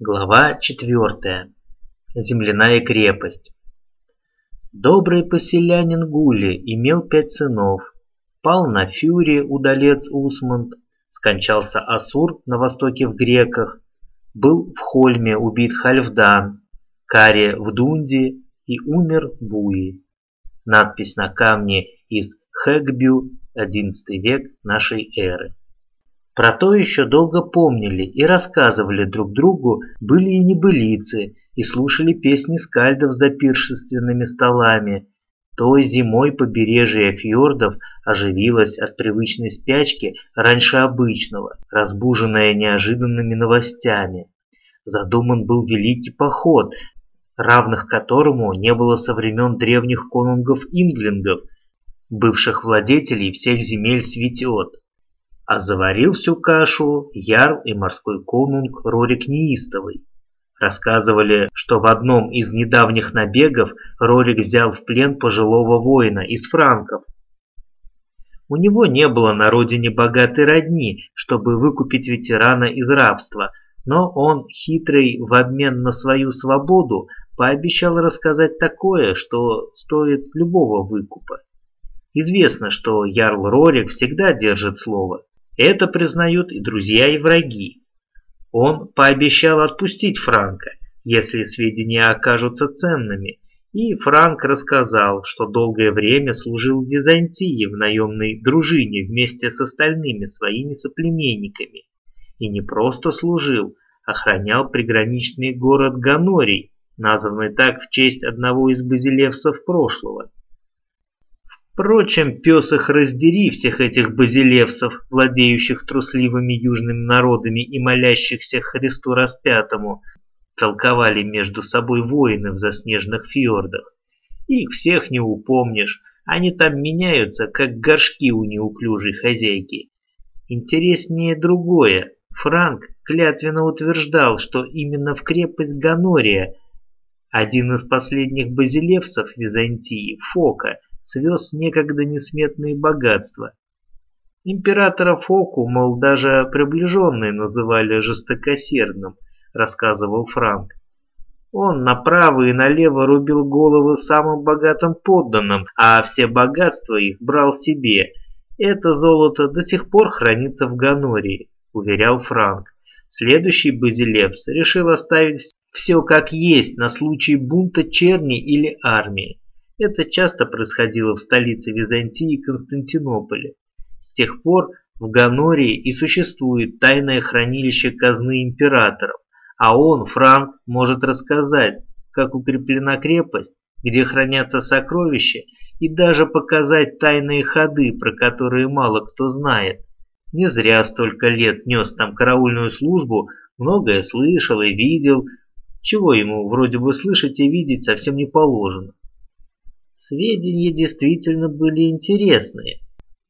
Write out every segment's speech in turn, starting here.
Глава 4. Земляная крепость. Добрый поселянин Гули имел пять сынов. Пал на Фюре удалец Усмунд, скончался Асур на востоке в Греках, был в Хольме убит Хальфдан, Каре в Дунде и умер Буи. Надпись на камне из Хэгбю, XI век нашей эры. Про то еще долго помнили и рассказывали друг другу, были и небылицы, и слушали песни скальдов за пиршественными столами. Той зимой побережье фьордов оживилось от привычной спячки раньше обычного, разбуженное неожиданными новостями. Задуман был великий поход, равных которому не было со времен древних конунгов-инглингов, бывших владетелей всех земель Светиот а заварил всю кашу ярл и морской конунг Рорик Неистовый. Рассказывали, что в одном из недавних набегов Рорик взял в плен пожилого воина из франков. У него не было на родине богатой родни, чтобы выкупить ветерана из рабства, но он, хитрый в обмен на свою свободу, пообещал рассказать такое, что стоит любого выкупа. Известно, что Ярл Рорик всегда держит слово. Это признают и друзья, и враги. Он пообещал отпустить Франка, если сведения окажутся ценными, и Франк рассказал, что долгое время служил в Византии в наемной дружине вместе с остальными своими соплеменниками. И не просто служил, охранял приграничный город Ганорий, названный так в честь одного из базилевсов прошлого. Впрочем, пес их раздери всех этих базилевсов, владеющих трусливыми южными народами и молящихся Христу распятому, толковали между собой воины в заснеженных фьордах. Их всех не упомнишь, они там меняются, как горшки у неуклюжей хозяйки. Интереснее другое. Франк клятвенно утверждал, что именно в крепость Ганория один из последних базилевсов Византии, Фока, свез некогда несметные богатства. Императора Фоку, мол, даже приближенные называли жестокосердным, рассказывал Франк. Он направо и налево рубил головы самым богатым подданным, а все богатства их брал себе. Это золото до сих пор хранится в Ганории, уверял Франк. Следующий Базилевс решил оставить все как есть на случай бунта черни или армии. Это часто происходило в столице Византии Константинополе. С тех пор в Ганории и существует тайное хранилище казны императоров, а он, Франк, может рассказать, как укреплена крепость, где хранятся сокровища, и даже показать тайные ходы, про которые мало кто знает. Не зря столько лет нес там караульную службу, многое слышал и видел, чего ему вроде бы слышать и видеть совсем не положено. Сведения действительно были интересные.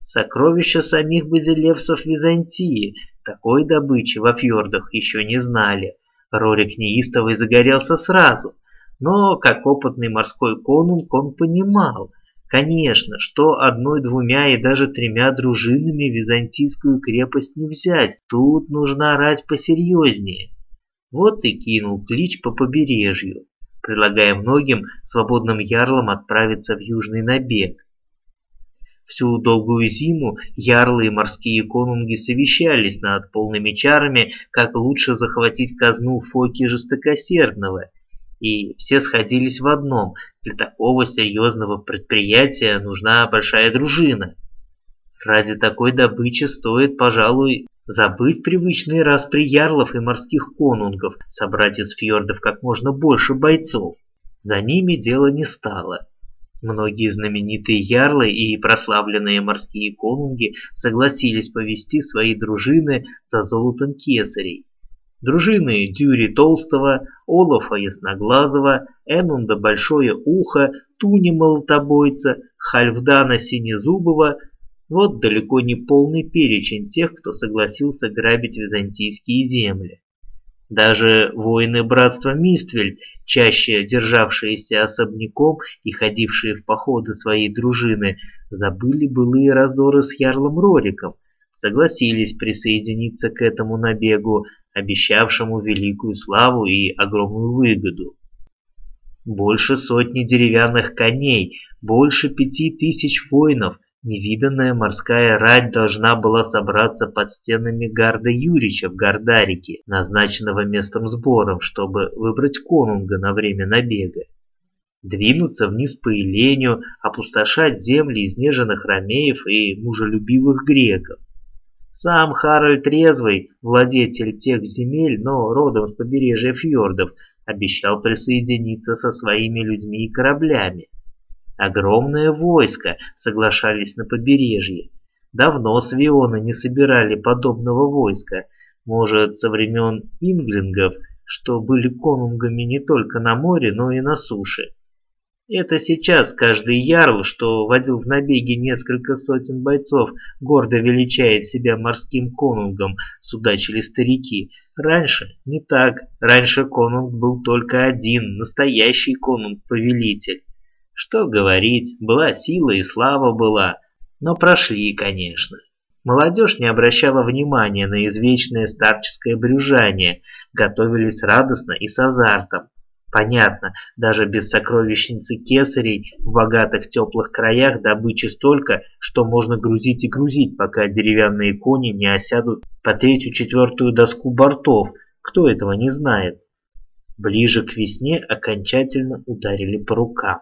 Сокровища самих базилевсов Византии такой добычи во фьордах еще не знали. Рорик неистовый загорелся сразу, но, как опытный морской конунг, он понимал, конечно, что одной-двумя и даже тремя дружинами византийскую крепость не взять, тут нужно орать посерьезнее. Вот и кинул клич по побережью предлагая многим свободным ярлам отправиться в южный набег. Всю долгую зиму ярлы и морские конунги совещались над полными чарами, как лучше захватить казну Фоки жестокосердного, и все сходились в одном – для такого серьезного предприятия нужна большая дружина. Ради такой добычи стоит, пожалуй, Забыть привычный распри ярлов и морских конунгов, собрать из фьордов как можно больше бойцов. За ними дело не стало. Многие знаменитые ярлы и прославленные морские конунги согласились повести свои дружины за золотом кесарей. Дружины Дюри Толстого, Олафа Ясноглазого, Энунда Большое Ухо, Туни Молотобойца, Хальфдана Синезубова вот далеко не полный перечень тех, кто согласился грабить византийские земли. Даже воины братства Миствель, чаще державшиеся особняком и ходившие в походы своей дружины, забыли былые раздоры с Ярлом Рориком, согласились присоединиться к этому набегу, обещавшему великую славу и огромную выгоду. Больше сотни деревянных коней, больше пяти тысяч воинов, невиданная морская рать должна была собраться под стенами Гарда Юрича в Гардарике, назначенного местом сбором, чтобы выбрать конунга на время набега. Двинуться вниз по Илению, опустошать земли изнеженных ромеев и мужелюбивых греков. Сам Харальд Трезвый, владетель тех земель, но родом с побережья фьордов, обещал присоединиться со своими людьми и кораблями. Огромное войско соглашались на побережье. Давно свионы не собирали подобного войска, может, со времен инглингов, что были конунгами не только на море, но и на суше. Это сейчас каждый ярл, что водил в набеги несколько сотен бойцов, гордо величает себя морским конунгом, судачили старики. Раньше не так. Раньше конунг был только один, настоящий конунг-повелитель. Что говорить, была сила и слава была, но прошли, конечно. Молодежь не обращала внимания на извечное старческое брюжание, готовились радостно и с азартом. Понятно, даже без сокровищницы кесарей в богатых теплых краях добычи столько, что можно грузить и грузить, пока деревянные кони не осядут по третью-четвертую доску бортов. Кто этого не знает? Ближе к весне окончательно ударили по рукам.